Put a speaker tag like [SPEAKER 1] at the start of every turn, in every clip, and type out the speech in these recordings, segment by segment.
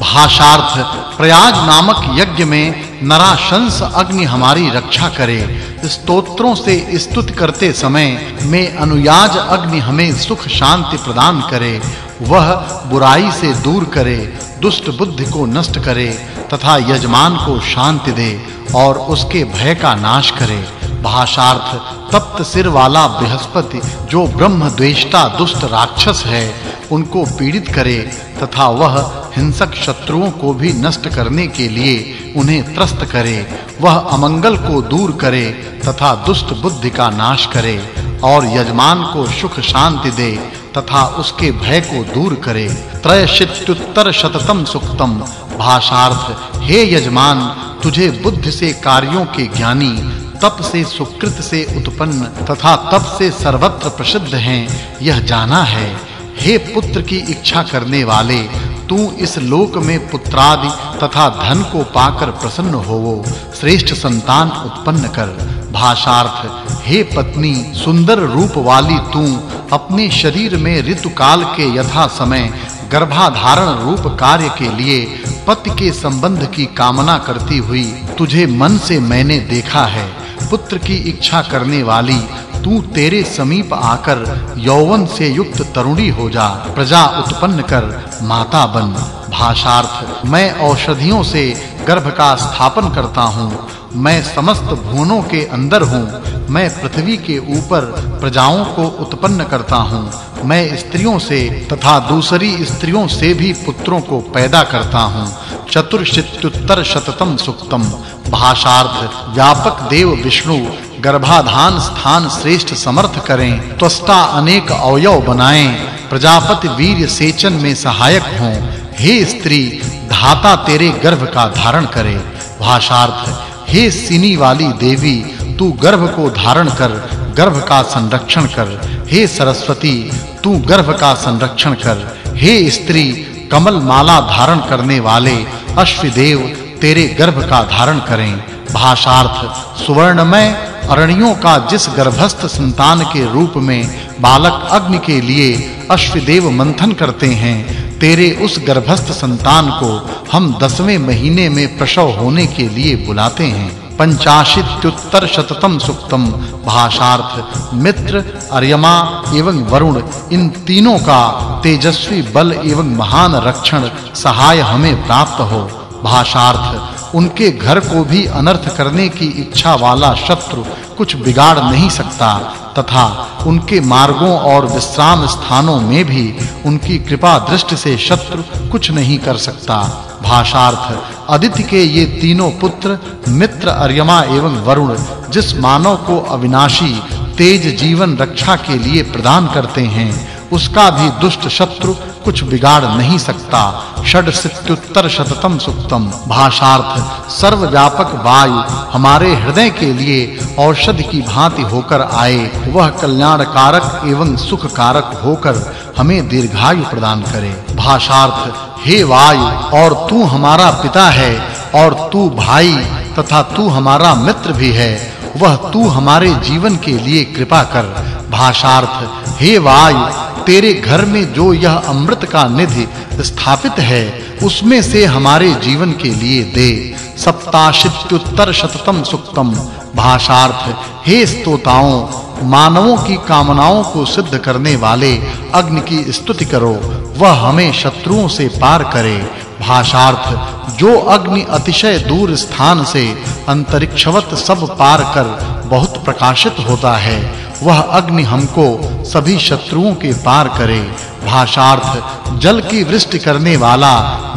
[SPEAKER 1] भाषार्थ प्रयाग नामक यज्ञ में नराशंस अग्नि हमारी रक्षा करे। स्तोत्रों से स्तुति करते समय में अनुयाज अग्नि हमें सुख शांति प्रदान करे। वह बुराई से दूर करे, दुष्ट बुद्धि को नष्ट करे, तथा यजमान को शांति दे और उसके भय का नाश करे। भाषार्थ, तप्त सिर वाला बृहस्पति, जो ब्रह्म द्वेष्टा दुष्ट राक्षस है, उनको पीड़ित करे, तथा वह हिंसक शत्रुओं को भी नष्ट करने के लिए उन्हें त्रस्त करे, वह अमंगल को दूर करे, तथा दुष्ट बुद्धि का नाश करे, और यजमान को सुख शांति दे, तथा उसके भय को दूर करे। त्रयशित्युत्तर शततम सुक्तम। भाषार्थ, हे यजमान, तुझे बुद्धि से कार्यों के ज्ञानी तप से सुकृत से उत्पन्न तथा तप से सर्वत्र प्रसिद्ध हैं, यह जाना है। हे पुत्र की इच्छा करने वाले, तू इस लोक में पुत्रादि तथा धन को पाकर प्रसन्न होवो, श्रेष्ठ संतान उत्पन्न कर। भाषार्थ, हे पत्नी, सुंदर रूप वाली तू, अपने शरीर में ऋतु काल के यथा समय, गर्भाधारण रूप कार्य के लिए पति के संबंध की कामना करती हुई तुझे मन से मैंने देखा है। पुत्र की इच्छा करने वाली, तू तेरे समीप आकर यौवन से युक्त तरुणी हो जा, प्रजा उत्पन्न कर, माता बन। भाषार्थ, मैं औषधियों से गर्भ का स्थापन करता हूँ। मैं समस्त भुवनों के अंदर हूँ। मैं पृथ्वी के ऊपर प्रजाओं को उत्पन्न करता हूँ। मैं स्त्रियों से तथा दूसरी स्त्रियों से भी पुत्रों को पैदा करता हूँ। चतुर्शित्युत्तर शततम सुक्तम। भाषार्थ व्यापक देव विष्णु गर्भाधान स्थान श्रेष्ठ समर्थ करें। त्वष्टा अनेक अवयव बनाएँ। प्रजापति वीर सेचन में सहायक हों। हे स्त्री, धाता तेरे गर्भ का धारण करे। भाषार्थ, हे सिनी वाली देवी, तू गर्भ को धारण कर। गर्भ का संरक्षण कर। हे सरस्वती, तू गर्भ का संरक्षण कर। हे स्त्री कमल माला धारण करने वाले अश्वदेव तेरे गर्भ का धारण करें। भाषार्थ, सुवर्णमय अरणियों का जिस गर्भस्थ संतान के रूप में बालक अग्नि के लिए अश्वदेव मंथन करते हैं, तेरे उस गर्भस्थ संतान को हम दसवें महीने में प्रसव होने के लिए बुलाते हैं। पंचाशीत्युत्तर शततम सुक्तम। भाषार्थ, मित्र, अर्यमा एवं वरुण, इन तीनों का तेजस्वी बल एवं महान रक्षण सहाय हमें प्राप्त हो। भाषार्थ उनके घर को भी अनर्थ करने की इच्छा वाला शत्रु कुछ बिगाड़ नहीं सकता, तथा उनके मार्गों और विश्राम स्थानों में भी उनकी कृपा दृष्टि से शत्रु कुछ नहीं कर सकता। भाषार्थ, अदिति के ये तीनों पुत्र, मित्र अर्यमा एवं वरुण, जिस मानव को अविनाशी, तेज जीवन रक्षा के लिए प्रदान करते हैं उसका भी दुष्ट शत्रु कुछ बिगाड़ नहीं सकता। षड सित्युत्तर शततम सुक्तम। भाषार्थ, सर्वव्यापक वायु हमारे हृदय के लिए औषधि की भांति होकर आए। वह कल्याण कारक एवं सुख कारक होकर हमें दीर्घायु प्रदान करे। भाषार्थ, हे वायु, और तू हमारा पिता है, और तू भाई तथा तू हमारा मित्र भी है। वह तू हमारे जीवन के लिए कृपा कर। भाषार्थ, हे वायु तेरे घर में जो यह अमृत का निधि स्थापित है, उसमें से हमारे जीवन के लिए दे। सप्ताशित्युत्तर शततम सुक्तम। भाषार्थ, हे स्तोताओं, मानवों की कामनाओं को सिद्ध करने वाले अग्नि की स्तुति करो। वह हमें शत्रुओं से पार करे। भाषार्थ, जो अग्नि अतिशय दूर स्थान से अंतरिक्षवत सब पार कर बहुत प्रकाशित होता है, वह अग्नि हमको सभी शत्रुओं के पार करे। भाषार्थ, जल की वृष्टि करने वाला,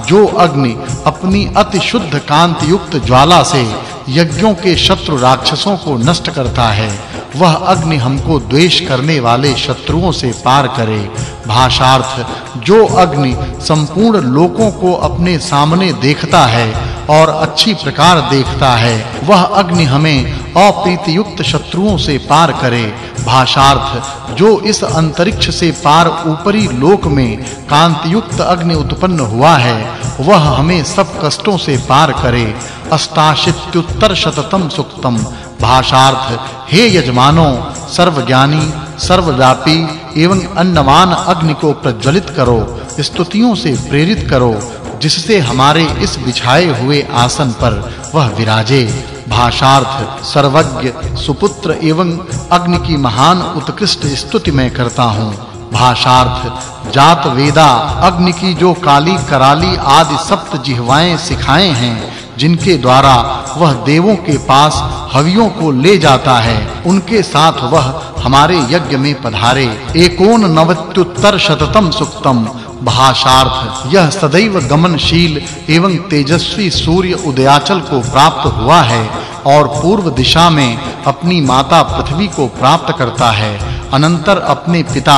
[SPEAKER 1] जो अग्नि अपनी अति शुद्ध कांति युक्त ज्वाला से यज्ञों के शत्रु राक्षसों को नष्ट करता है, वह अग्नि हमको द्वेष करने वाले शत्रुओं से पार करे। भाषार्थ, जो अग्नि संपूर्ण लोकों को अपने सामने देखता है और अच्छी प्रकार देखता है, वह अग्नि हमें अप्रीति युक्त शत्रुओं से पार करे। भाषार्थ, जो इस अंतरिक्ष से पार ऊपरी लोक में कांति युक्त अग्नि उत्पन्न हुआ है, वह हमें सब कष्टों से पार करे। अष्टाशीत्युत्तर शततम सुक्तम। भाषार्थ, हे यजमानों, सर्वज्ञानी सर्वव्यापी एवं अन्नमान अग्नि को प्रज्वलित करो, स्तुतियों से प्रेरित करो, जिससे हमारे इस बिछाए हुए आसन पर वह विराजे। भाषार्थ, सर्वज्ञ, सुपुत्र एवं अग्नि की महान उत्कृष्ट स्तुति मैं करता हूँ। भाषार्थ, जात वेदा, अग्नि की जो काली कराली आदि सप्त जिह्वाएँ सिखाए हैं, जिनके द्वारा वह देवों के पास हवियों को ले जाता है, उनके साथ वह हमारे यज्ञ में पधारे एकोन नवत्युत्तर शततम सुक्तम। भाषार्थ, यह सदैव गमनशील एवं तेजस्वी सूर्य उदयाचल को प्राप्त हुआ है और पूर्व दिशा में अपनी माता पृथ्वी को प्राप्त करता है। अनंतर अपने पिता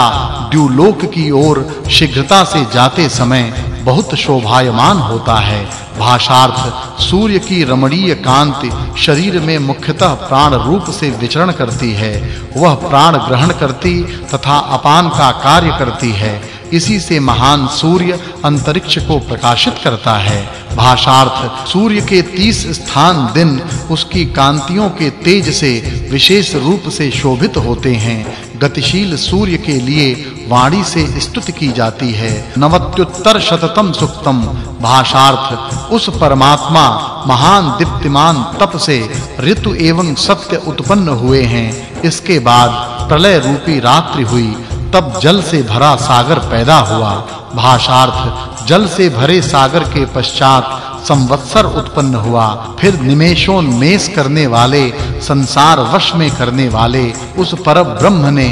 [SPEAKER 1] द्युलोक की ओर शीघ्रता से जाते समय बहुत शोभायमान होता है। भाषार्थ सूर्य की रमणीय कांति शरीर में मुख्यतः प्राण रूप से विचरण करती है। वह प्राण ग्रहण करती तथा अपान का कार्य करती है। इसी से महान सूर्य अंतरिक्ष को प्रकाशित करता है। भाषार्थ सूर्य के 30 स्थान दिन उसकी कांतियों के तेज से विशेष रूप से शोभित होते हैं। गतिशील सूर्य के लिए वाणी से स्तुति की जाती है। नवत्युत्तर शततम सुक्तम। भाषार्थ, उस परमात्मा महान दीप्तिमान तप से ऋतु एवं सत्य उत्पन्न हुए हैं। इसके बाद प्रलय रूपी रात्रि हुई। तब जल से भरा सागर पैदा हुआ। भाषार्थ, जल से भरे सागर के पश्चात संवत्सर उत्पन्न हुआ, फिर निमेषों मेष करने वाले, संसार वश में करने वाले, उस पर ब्रह्म ने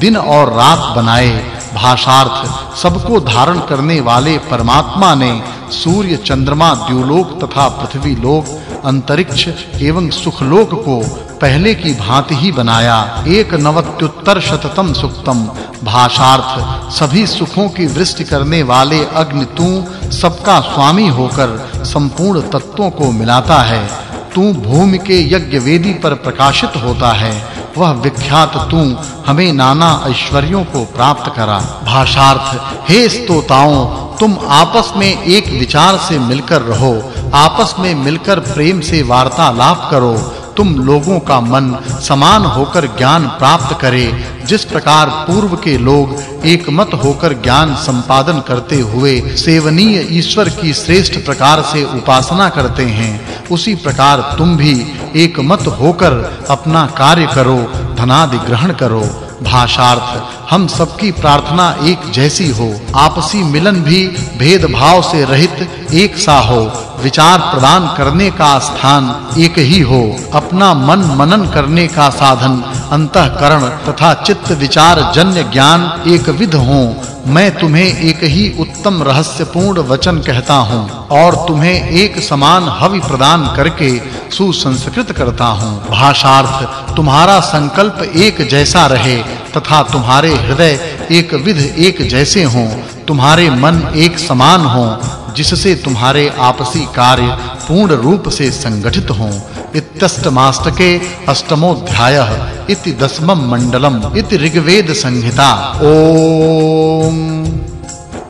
[SPEAKER 1] दिन और रात बनाए। भाषार्थ, सबको धारण करने वाले परमात्मा ने सूर्य, चंद्रमा, द्युलोक तथा पृथ्वी लोक, अंतरिक्ष एवं सुखलोक को पहले की भांति ही बनाया एक नवत्युत्तर शततम सुक्तम। भाषार्थ, सभी सुखों की वृष्टि करने वाले अग्नि तू सबका स्वामी होकर संपूर्ण तत्वों को मिलाता है। तू भूमि के यज्ञ वेदी पर प्रकाशित होता है। वह विख्यात तू हमें नाना ऐश्वर्यों को प्राप्त करा। भाषार्थ, हे स्तोताओं, तुम आपस में एक विचार से मिलकर रहो। आपस में मिलकर प्रेम से वार्तालाप करो। तुम लोगों का मन समान होकर ज्ञान प्राप्त करे, जिस प्रकार पूर्व के लोग एकमत होकर ज्ञान संपादन करते हुए सेवनीय ईश्वर की श्रेष्ठ प्रकार से उपासना करते हैं, उसी प्रकार तुम भी एकमत होकर अपना कार्य करो धनादि ग्रहण करो। भाषार्थ। हम सबकी प्रार्थना एक जैसी हो, आपसी मिलन भी भेदभाव से रहित एक सा हो। विचार प्रदान करने का स्थान एक ही हो। अपना मन मनन करने का साधन, अंतःकरण तथा चित्त विचार जन्य ज्ञान एक विध हो। मैं तुम्हें एक ही उत्तम रहस्यपूर्ण वचन कहता हूँ और तुम्हें एक समान हवि प्रदान करके सुसंस्कृत करता हूँ। भाषार्थ, तुम्हारा संकल्प एक जैसा रहे तथा तुम्हारे हृदय एक विध एक जैसे हों। तुम्हारे मन एक समान हों, जिससे तुम्हारे आपसी कार्य पूर्ण रूप से संगठित हों। इत्यष्टमाष्टके अष्टमोध्यायः इति दशमं मण्डलं इति ऋग्वेद संहिता ओम।